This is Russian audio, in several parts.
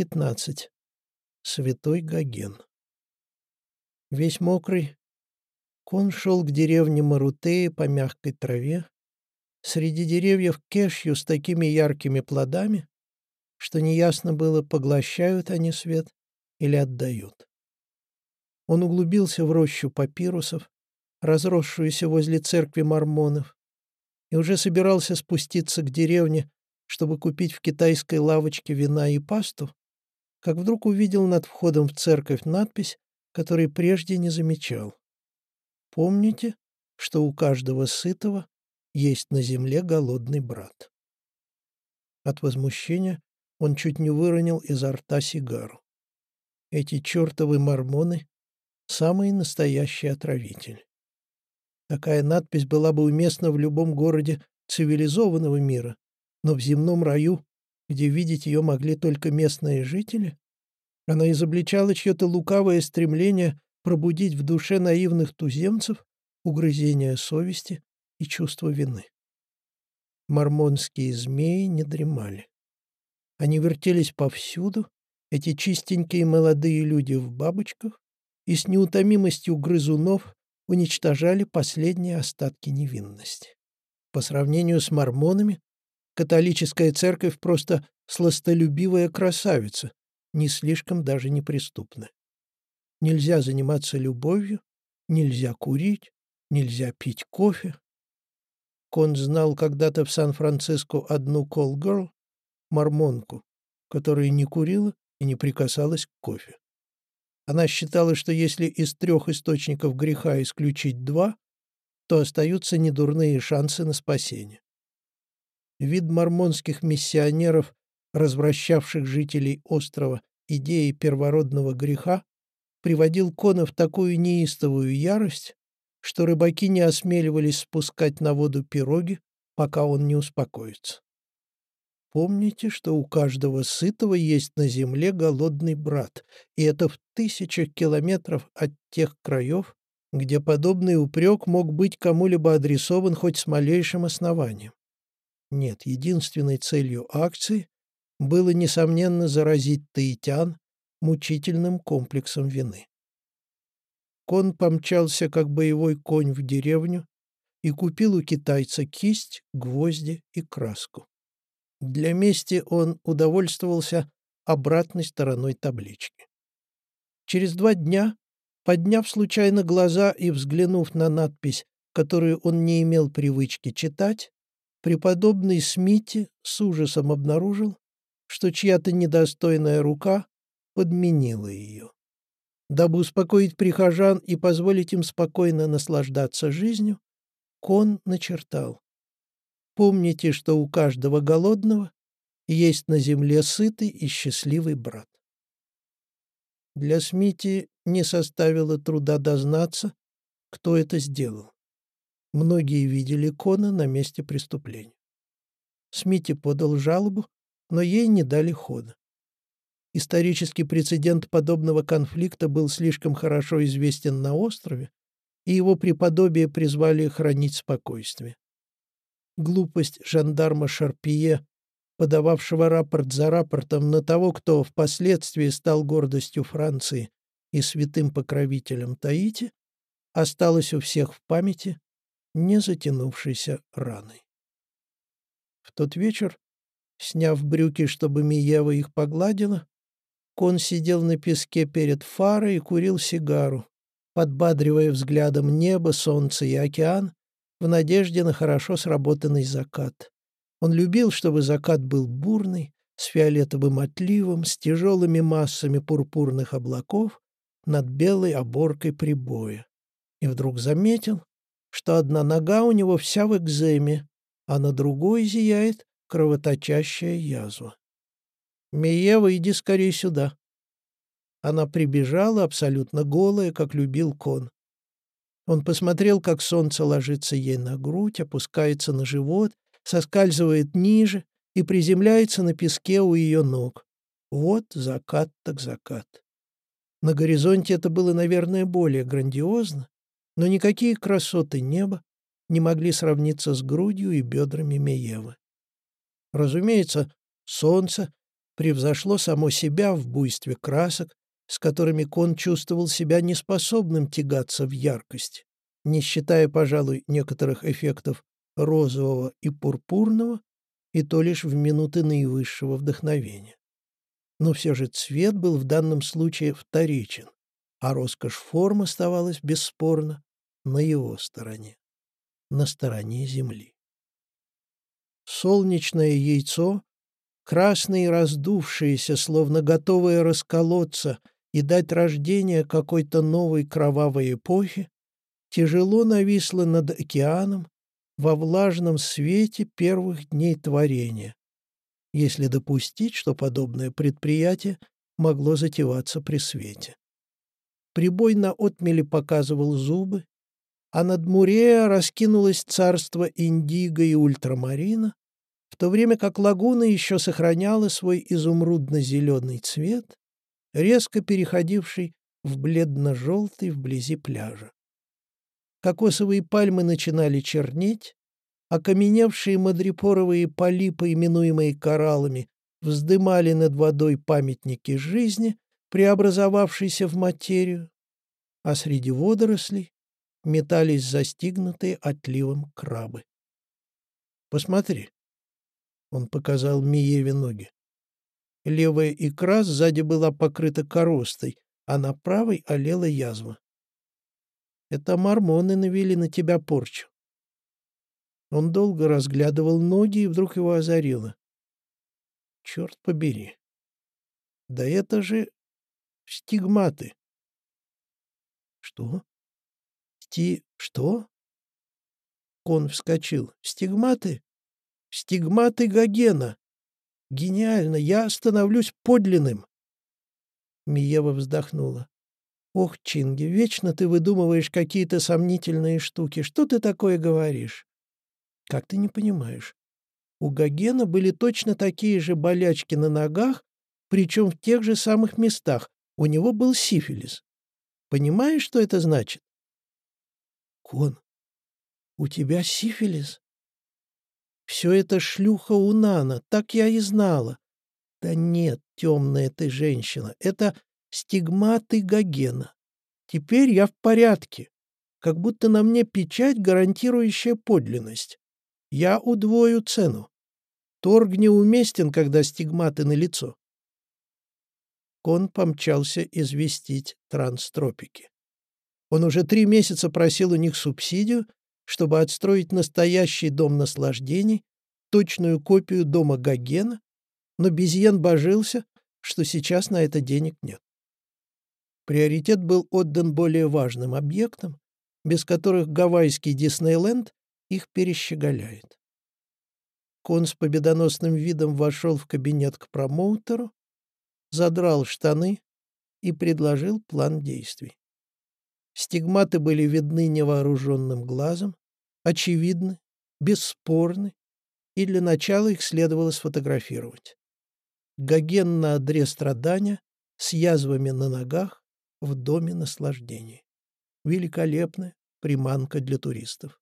15. Святой Гоген. Весь мокрый, Кон шел к деревне Марутеи по мягкой траве, среди деревьев кешью с такими яркими плодами, что неясно было, поглощают они свет или отдают. Он углубился в рощу папирусов, разросшуюся возле церкви мормонов, и уже собирался спуститься к деревне, чтобы купить в китайской лавочке вина и пасту, как вдруг увидел над входом в церковь надпись, которой прежде не замечал. «Помните, что у каждого сытого есть на земле голодный брат». От возмущения он чуть не выронил изо рта сигару. Эти чертовы мормоны — самый настоящий отравитель. Такая надпись была бы уместна в любом городе цивилизованного мира, но в земном раю где видеть ее могли только местные жители? Она изобличала чье-то лукавое стремление пробудить в душе наивных туземцев угрызение совести и чувство вины. Мормонские змеи не дремали. Они вертелись повсюду, эти чистенькие молодые люди в бабочках, и с неутомимостью грызунов уничтожали последние остатки невинности. По сравнению с мормонами, Католическая церковь просто сластолюбивая красавица, не слишком даже неприступна. Нельзя заниматься любовью, нельзя курить, нельзя пить кофе. Кон знал когда-то в Сан-Франциско одну колл-герл, мормонку, которая не курила и не прикасалась к кофе. Она считала, что если из трех источников греха исключить два, то остаются недурные шансы на спасение. Вид мормонских миссионеров, развращавших жителей острова идеей первородного греха, приводил Кона в такую неистовую ярость, что рыбаки не осмеливались спускать на воду пироги, пока он не успокоится. Помните, что у каждого сытого есть на земле голодный брат, и это в тысячах километров от тех краев, где подобный упрек мог быть кому-либо адресован хоть с малейшим основанием. Нет, единственной целью акции было, несомненно, заразить таитян мучительным комплексом вины. Кон помчался, как боевой конь, в деревню и купил у китайца кисть, гвозди и краску. Для мести он удовольствовался обратной стороной таблички. Через два дня, подняв случайно глаза и взглянув на надпись, которую он не имел привычки читать, преподобный Смити с ужасом обнаружил, что чья-то недостойная рука подменила ее. Дабы успокоить прихожан и позволить им спокойно наслаждаться жизнью, Кон начертал. Помните, что у каждого голодного есть на земле сытый и счастливый брат. Для Смити не составило труда дознаться, кто это сделал. Многие видели Кона на месте преступления. Смити подал жалобу, но ей не дали хода. Исторический прецедент подобного конфликта был слишком хорошо известен на острове, и его преподобие призвали хранить спокойствие. Глупость жандарма Шарпие, подававшего рапорт за рапортом на того, кто впоследствии стал гордостью Франции и святым покровителем Таити, осталась у всех в памяти не затянувшейся раной. В тот вечер, сняв брюки, чтобы Миева их погладила, Кон сидел на песке перед фарой и курил сигару, подбадривая взглядом небо, солнце и океан в надежде на хорошо сработанный закат. Он любил, чтобы закат был бурный, с фиолетовым отливом, с тяжелыми массами пурпурных облаков над белой оборкой прибоя. И вдруг заметил, что одна нога у него вся в экземе, а на другой зияет кровоточащая язва. «Миева, иди скорее сюда». Она прибежала, абсолютно голая, как любил кон. Он посмотрел, как солнце ложится ей на грудь, опускается на живот, соскальзывает ниже и приземляется на песке у ее ног. Вот закат так закат. На горизонте это было, наверное, более грандиозно, но никакие красоты неба не могли сравниться с грудью и бедрами Меевы. Разумеется, солнце превзошло само себя в буйстве красок, с которыми Кон чувствовал себя неспособным тягаться в яркости, не считая, пожалуй, некоторых эффектов розового и пурпурного, и то лишь в минуты наивысшего вдохновения. Но все же цвет был в данном случае вторичен, а роскошь форм оставалась бесспорно на его стороне, на стороне Земли. Солнечное яйцо, красное и раздувшееся, словно готовое расколоться и дать рождение какой-то новой кровавой эпохи, тяжело нависло над океаном во влажном свете первых дней творения, если допустить, что подобное предприятие могло затеваться при свете. Прибой на отмеле показывал зубы, а над Мурея раскинулось царство Индиго и Ультрамарина, в то время как лагуна еще сохраняла свой изумрудно-зеленый цвет, резко переходивший в бледно-желтый вблизи пляжа. Кокосовые пальмы начинали чернеть, окаменевшие мадрипоровые полипы, именуемые кораллами, вздымали над водой памятники жизни, преобразовавшейся в материю, а среди водорослей метались застигнутые отливом крабы. «Посмотри», — он показал Миеве ноги. Левая икра сзади была покрыта коростой, а на правой олела язва. Это мормоны навели на тебя порчу. Он долго разглядывал ноги, и вдруг его озарило. Черт побери. Да это же стигматы. Что? Сти... что? Кон вскочил. Стигматы? Стигматы Гогена. Гениально, я становлюсь подлинным. Миева вздохнула. «Ох, Чинги, вечно ты выдумываешь какие-то сомнительные штуки. Что ты такое говоришь?» «Как ты не понимаешь? У Гогена были точно такие же болячки на ногах, причем в тех же самых местах. У него был сифилис. Понимаешь, что это значит?» «Кон, у тебя сифилис?» «Все это шлюха Унана, так я и знала. Да нет, темная ты женщина, это стигматы Гогена. Теперь я в порядке, как будто на мне печать, гарантирующая подлинность. Я удвою цену. Торг неуместен, когда стигматы на лицо. Кон помчался известить транстропики. Он уже три месяца просил у них субсидию, чтобы отстроить настоящий дом наслаждений, точную копию дома Гогена, но Безьен божился, что сейчас на это денег нет. Приоритет был отдан более важным объектам, без которых гавайский Диснейленд их перещеголяет. Кон с победоносным видом вошел в кабинет к промоутеру, задрал штаны и предложил план действий. Стигматы были видны невооруженным глазом, очевидны, бесспорны, и для начала их следовало сфотографировать. Гоген на одре страдания, с язвами на ногах, в доме наслаждений. Великолепная приманка для туристов.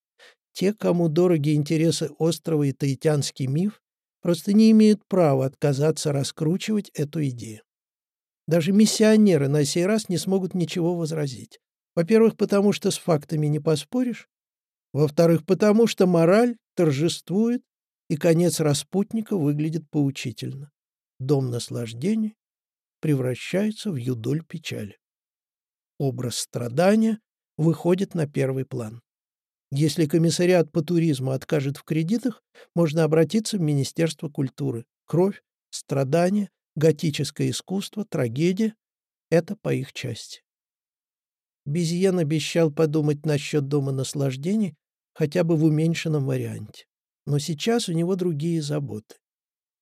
Те, кому дороги интересы острова и таитянский миф, просто не имеют права отказаться раскручивать эту идею. Даже миссионеры на сей раз не смогут ничего возразить. Во-первых, потому что с фактами не поспоришь. Во-вторых, потому что мораль торжествует, и конец распутника выглядит поучительно. Дом наслаждений превращается в юдоль печали образ страдания выходит на первый план. Если комиссариат по туризму откажет в кредитах, можно обратиться в Министерство культуры. Кровь, страдания, готическое искусство, трагедия — это по их части. Безьен обещал подумать насчет Дома наслаждений хотя бы в уменьшенном варианте. Но сейчас у него другие заботы.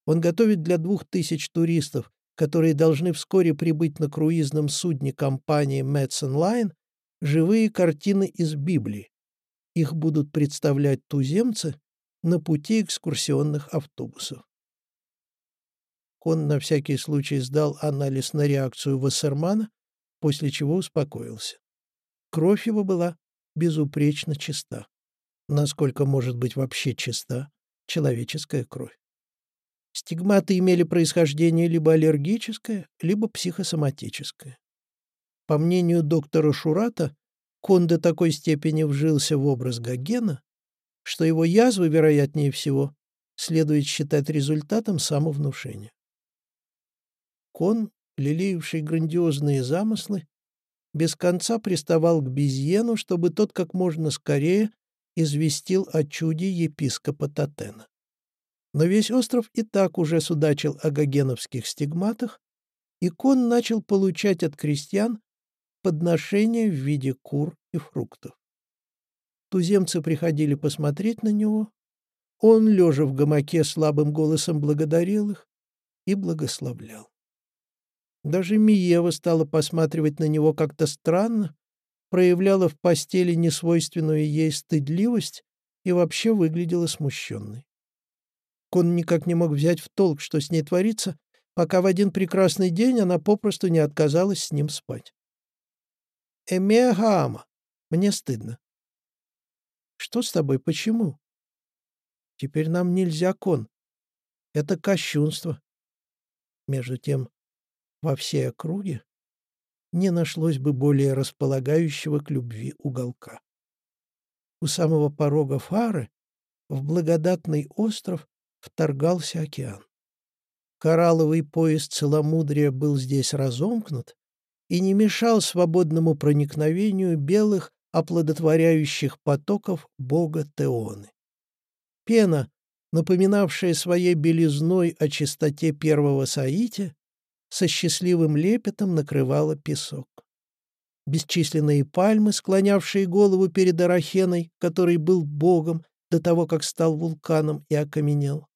Он готовит для двух тысяч туристов которые должны вскоре прибыть на круизном судне компании Madsen Line, живые картины из Библии. Их будут представлять туземцы на пути экскурсионных автобусов. Он на всякий случай сдал анализ на реакцию Вассермана, после чего успокоился. Кровь его была безупречно чиста. Насколько может быть вообще чиста человеческая кровь? Стигматы имели происхождение либо аллергическое, либо психосоматическое. По мнению доктора Шурата, Кон до такой степени вжился в образ Гогена, что его язвы, вероятнее всего, следует считать результатом самовнушения. Кон, лелеявший грандиозные замыслы, без конца приставал к Безьену, чтобы тот как можно скорее известил о чуде епископа Татена. Но весь остров и так уже судачил о гогеновских стигматах, и Кон начал получать от крестьян подношения в виде кур и фруктов. Туземцы приходили посмотреть на него, он, лежа в гамаке, слабым голосом благодарил их и благословлял. Даже Миева стала посматривать на него как-то странно, проявляла в постели несвойственную ей стыдливость и вообще выглядела смущенной. Кон никак не мог взять в толк, что с ней творится, пока в один прекрасный день она попросту не отказалась с ним спать. «Эмегаама, мне стыдно». «Что с тобой? Почему?» «Теперь нам нельзя, Кон. Это кощунство». Между тем, во всей округе не нашлось бы более располагающего к любви уголка. У самого порога фары в благодатный остров вторгался океан. Коралловый пояс целомудрия был здесь разомкнут и не мешал свободному проникновению белых оплодотворяющих потоков бога Теоны. Пена, напоминавшая своей белизной о чистоте первого Саити, со счастливым лепетом накрывала песок. Бесчисленные пальмы, склонявшие голову перед Арахеной, который был богом до того, как стал вулканом и окаменел,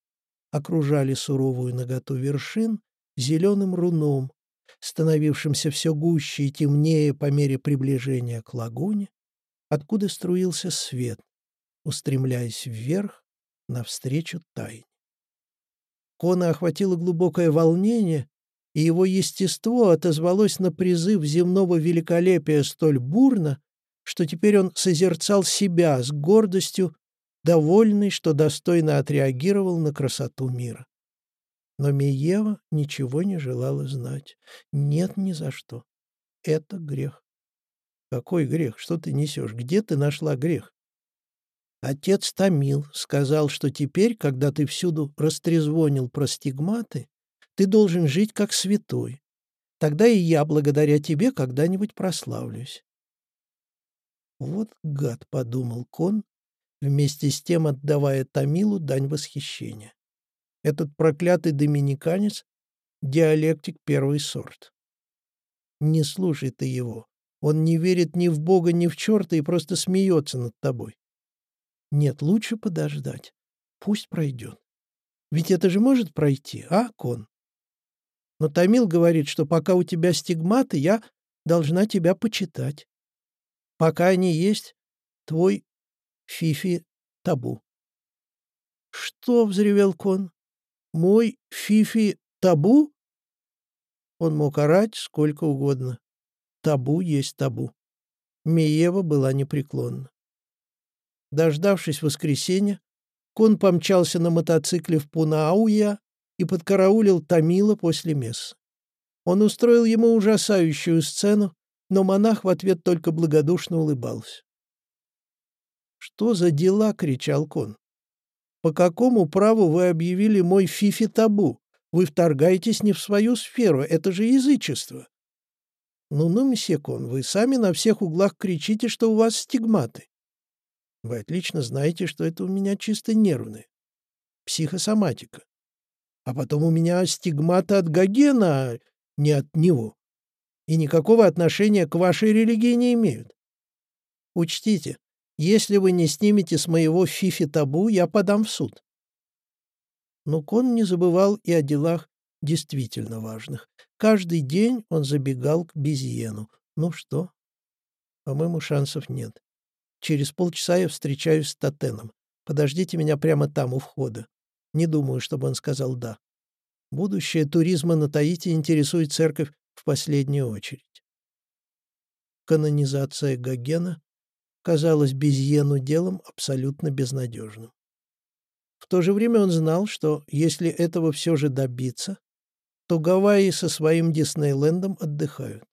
окружали суровую наготу вершин зеленым руном, становившимся все гуще и темнее по мере приближения к лагуне, откуда струился свет, устремляясь вверх навстречу тайне. Кона охватило глубокое волнение, и его естество отозвалось на призыв земного великолепия столь бурно, что теперь он созерцал себя с гордостью довольный, что достойно отреагировал на красоту мира. Но Миева ничего не желала знать. Нет ни за что. Это грех. Какой грех? Что ты несешь? Где ты нашла грех? Отец Тамил сказал, что теперь, когда ты всюду растрезвонил про стигматы, ты должен жить как святой. Тогда и я, благодаря тебе, когда-нибудь прославлюсь. Вот гад, — подумал Кон, вместе с тем отдавая Тамилу дань восхищения. Этот проклятый доминиканец — диалектик первый сорт. Не слушай ты его. Он не верит ни в Бога, ни в черта и просто смеется над тобой. Нет, лучше подождать. Пусть пройдет. Ведь это же может пройти, а, Кон? Но Тамил говорит, что пока у тебя стигматы, я должна тебя почитать. Пока они есть, твой Фифи табу. «Что?» — взревел Кон. «Мой Фифи табу?» Он мог орать сколько угодно. Табу есть табу. Миева была непреклонна. Дождавшись воскресенья, Кон помчался на мотоцикле в Пунауя и подкараулил Тамила после мессы. Он устроил ему ужасающую сцену, но монах в ответ только благодушно улыбался. «Что за дела?» — кричал Кон. «По какому праву вы объявили мой фифи табу? Вы вторгаетесь не в свою сферу, это же язычество». «Ну-ну, месье Кон, вы сами на всех углах кричите, что у вас стигматы. Вы отлично знаете, что это у меня чисто нервные. Психосоматика. А потом у меня стигматы от Гогена, не от него. И никакого отношения к вашей религии не имеют. Учтите, если вы не снимете с моего фифи табу, я подам в суд. Но Кон не забывал и о делах действительно важных. Каждый день он забегал к Безьену. Ну что? По-моему, шансов нет. Через полчаса я встречаюсь с Татеном. Подождите меня прямо там, у входа. Не думаю, чтобы он сказал «да». Будущее туризма на Таити интересует церковь в последнюю очередь. Канонизация Гогена казалось Безьену делом абсолютно безнадежным. В то же время он знал, что если этого все же добиться, то Гавайи со своим Диснейлендом отдыхают.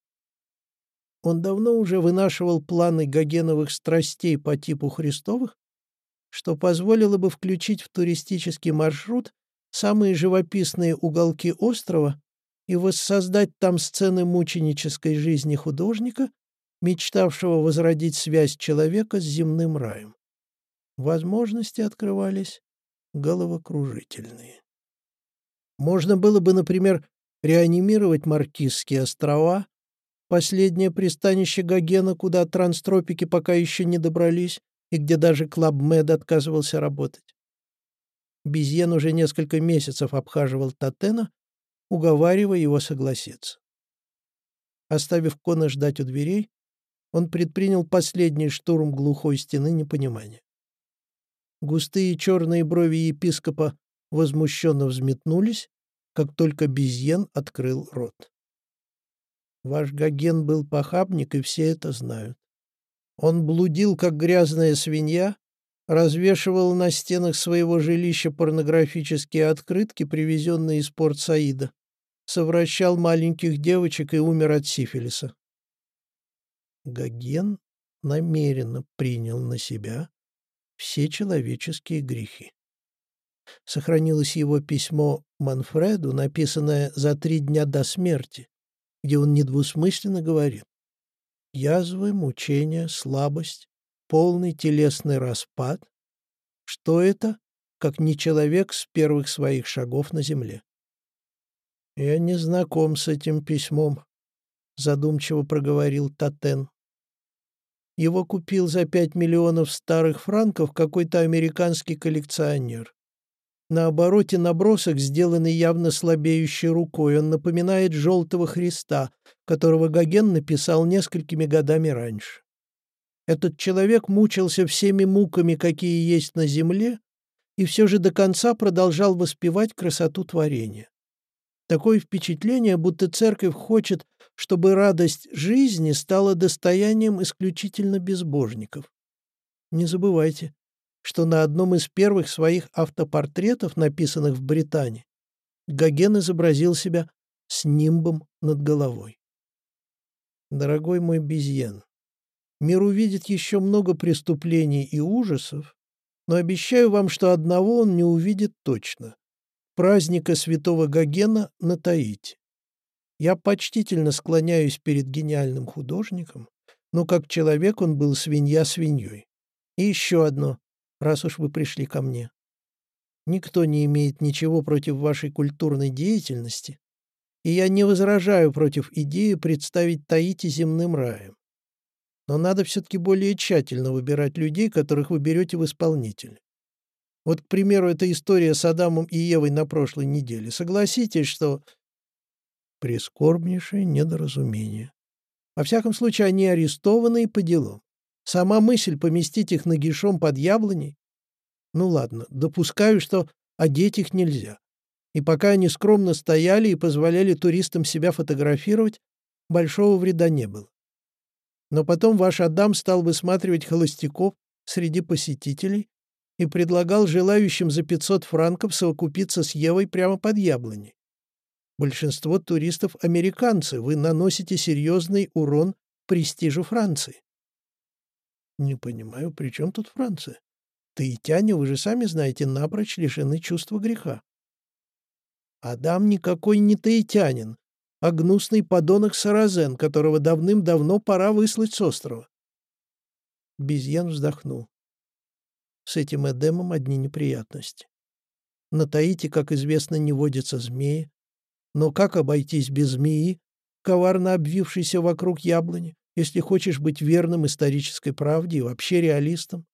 Он давно уже вынашивал планы гогеновых страстей по типу Христовых, что позволило бы включить в туристический маршрут самые живописные уголки острова и воссоздать там сцены мученической жизни художника, мечтавшего возродить связь человека с земным раем. Возможности открывались головокружительные. Можно было бы, например, реанимировать Маркизские острова, последнее пристанище Гогена, куда транстропики пока еще не добрались, и где даже Club Med отказывался работать. Безьен уже несколько месяцев обхаживал Татена, уговаривая его согласиться. Оставив Кона ждать у дверей, он предпринял последний штурм глухой стены непонимания. Густые черные брови епископа возмущенно взметнулись, как только Безьен открыл рот. Ваш Гоген был похабник, и все это знают. Он блудил, как грязная свинья, развешивал на стенах своего жилища порнографические открытки, привезенные из Порт-Саида, совращал маленьких девочек и умер от сифилиса. Гоген намеренно принял на себя все человеческие грехи. Сохранилось его письмо Манфреду, написанное за три дня до смерти, где он недвусмысленно говорит «Язвы, мучения, слабость, полный телесный распад. Что это, как не человек с первых своих шагов на земле?» «Я не знаком с этим письмом», — задумчиво проговорил Татен. Его купил за пять миллионов старых франков какой-то американский коллекционер. На обороте набросок, сделанный явно слабеющей рукой, он напоминает желтого Христа, которого Гоген написал несколькими годами раньше. Этот человек мучился всеми муками, какие есть на земле, и все же до конца продолжал воспевать красоту творения. Такое впечатление, будто церковь хочет, чтобы радость жизни стала достоянием исключительно безбожников. Не забывайте, что на одном из первых своих автопортретов, написанных в Британии, Гоген изобразил себя с нимбом над головой. Дорогой мой Безьен, мир увидит еще много преступлений и ужасов, но обещаю вам, что одного он не увидит точно праздника святого Гогена на Таити. Я почтительно склоняюсь перед гениальным художником, но как человек он был свинья свиньей. И еще одно, раз уж вы пришли ко мне. Никто не имеет ничего против вашей культурной деятельности, и я не возражаю против идеи представить Таити земным раем. Но надо все-таки более тщательно выбирать людей, которых вы берете в исполнители. Вот, к примеру, эта история с Адамом и Евой на прошлой неделе. Согласитесь, что... Прискорбнейшее недоразумение. Во всяком случае, они арестованы и по делам. Сама мысль поместить их нагишом под яблоней... Ну ладно, допускаю, что одеть их нельзя. И пока они скромно стояли и позволяли туристам себя фотографировать, большого вреда не было. Но потом ваш Адам стал высматривать холостяков среди посетителей и предлагал желающим за 500 франков совокупиться с Евой прямо под яблоней. Большинство туристов — американцы, вы наносите серьезный урон престижу Франции. Не понимаю, при чем тут Франция? Таитяне, вы же сами знаете, напрочь лишены чувства греха. Адам никакой не таитянин, а гнусный подонок Саразен, которого давным-давно пора выслать с острова. Безьен вздохнул. С этим Эдемом одни неприятности. На Таити, как известно, не водятся змеи. Но как обойтись без змеи, коварно обвившейся вокруг яблони, если хочешь быть верным исторической правде и вообще реалистом?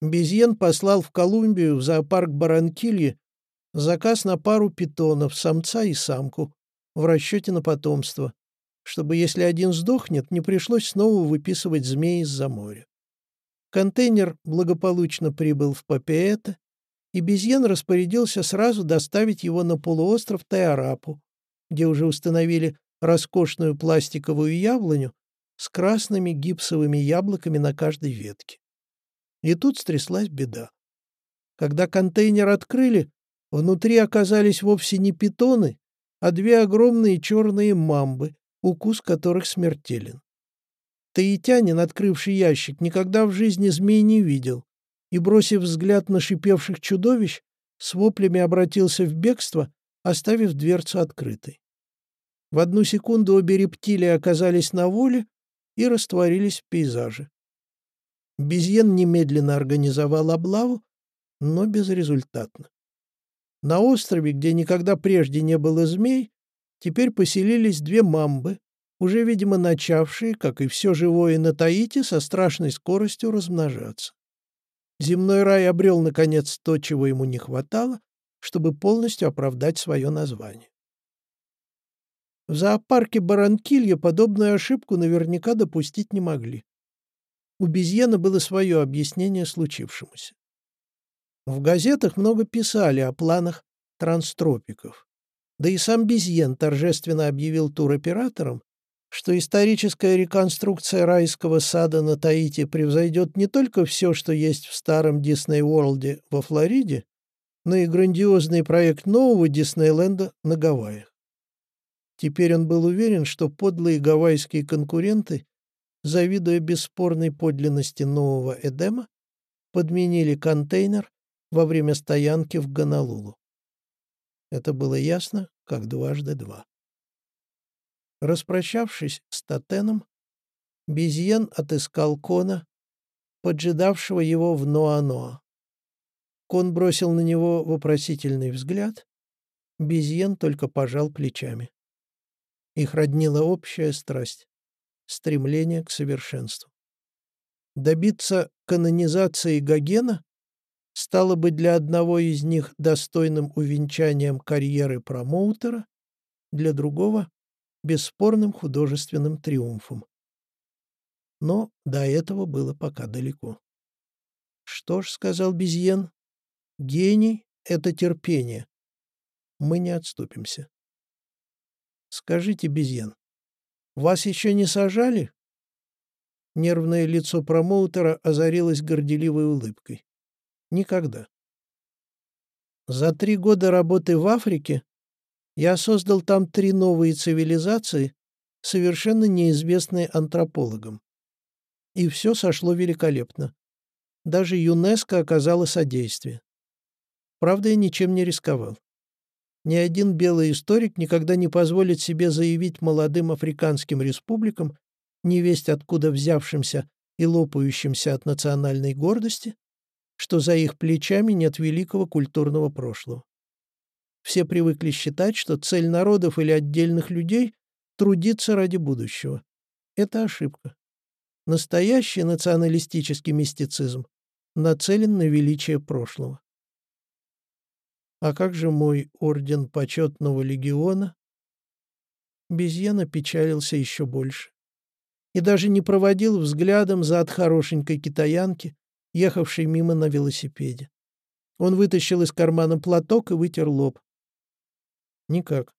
Безьен послал в Колумбию, в зоопарк Баранкильи, заказ на пару питонов, самца и самку, в расчете на потомство, чтобы, если один сдохнет, не пришлось снова выписывать змеи из-за моря. Контейнер благополучно прибыл в Папиэте, и Безьен распорядился сразу доставить его на полуостров Тайарапу, где уже установили роскошную пластиковую яблоню с красными гипсовыми яблоками на каждой ветке. И тут стряслась беда. Когда контейнер открыли, внутри оказались вовсе не питоны, а две огромные черные мамбы, укус которых смертелен. Таитянин, открывший ящик, никогда в жизни змей не видел, и, бросив взгляд на шипевших чудовищ, с воплями обратился в бегство, оставив дверцу открытой. В одну секунду обе рептилии оказались на воле и растворились в пейзаже. Безьен немедленно организовал облаву, но безрезультатно. На острове, где никогда прежде не было змей, теперь поселились две мамбы, уже, видимо, начавшие, как и все живое на Таити, со страшной скоростью размножаться. Земной рай обрел, наконец, то, чего ему не хватало, чтобы полностью оправдать свое название. В зоопарке Баранкилья подобную ошибку наверняка допустить не могли. У Безьена было свое объяснение случившемуся. В газетах много писали о планах транстропиков. Да и сам Безьен торжественно объявил туроператорам, что историческая реконструкция райского сада на Таити превзойдет не только все, что есть в старом Дисней Уорлде во Флориде, но и грандиозный проект нового Диснейленда на Гавайях. Теперь он был уверен, что подлые гавайские конкуренты, завидуя бесспорной подлинности нового Эдема, подменили контейнер во время стоянки в Гонолулу. Это было ясно, как дважды два. Распрощавшись с Татеном, Безьен отыскал Кона, поджидавшего его в Ноа-Ноа. Кон бросил на него вопросительный взгляд. Безьен только пожал плечами. Их роднила общая страсть — стремление к совершенству. Добиться канонизации Гогена стало бы для одного из них достойным увенчанием карьеры промоутера, для другого бесспорным художественным триумфом. Но до этого было пока далеко. «Что ж», — сказал Безьен, — «гений — это терпение. Мы не отступимся». «Скажите, Безьен, вас еще не сажали?» Нервное лицо промоутера озарилось горделивой улыбкой. «Никогда». За три года работы в Африке я создал там три новые цивилизации, совершенно неизвестные антропологам. И все сошло великолепно. Даже ЮНЕСКО оказало содействие. Правда, я ничем не рисковал. Ни один белый историк никогда не позволит себе заявить молодым африканским республикам, невесть откуда взявшимся и лопающимся от национальной гордости, что за их плечами нет великого культурного прошлого. Все привыкли считать, что цель народов или отдельных людей — трудиться ради будущего. Это ошибка. Настоящий националистический мистицизм нацелен на величие прошлого. А как же мой орден почетного легиона? Безьяна печалился еще больше. И даже не проводил взглядом за хорошенькой китаянки, ехавшей мимо на велосипеде. Он вытащил из кармана платок и вытер лоб. Никак.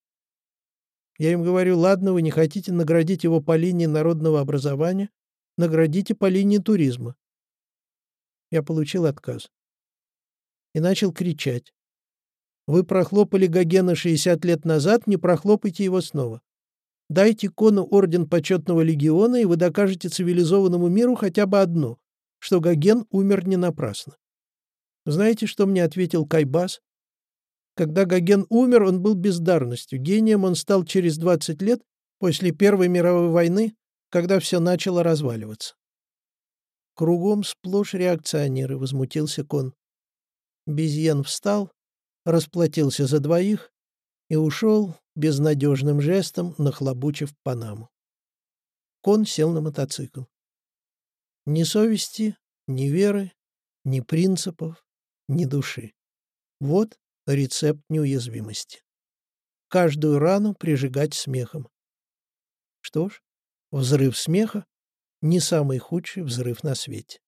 Я им говорю, ладно, вы не хотите наградить его по линии народного образования, наградите по линии туризма. Я получил отказ. И начал кричать. Вы прохлопали Гогена 60 лет назад, не прохлопайте его снова. Дайте Кону орден почетного легиона, и вы докажете цивилизованному миру хотя бы одно, что Гоген умер не напрасно. Знаете, что мне ответил Кайбас? Когда Гоген умер, он был бездарностью. Гением он стал через 20 лет после Первой мировой войны, когда все начало разваливаться. Кругом сплошь реакционеры, возмутился Кон. Безьен встал, расплатился за двоих и ушел безнадежным жестом, нахлобучив Панаму. Кон сел на мотоцикл. Ни совести, ни веры, ни принципов, ни души. Вот рецепт неуязвимости. Каждую рану прижигать смехом. Что ж, взрыв смеха — не самый худший взрыв на свете.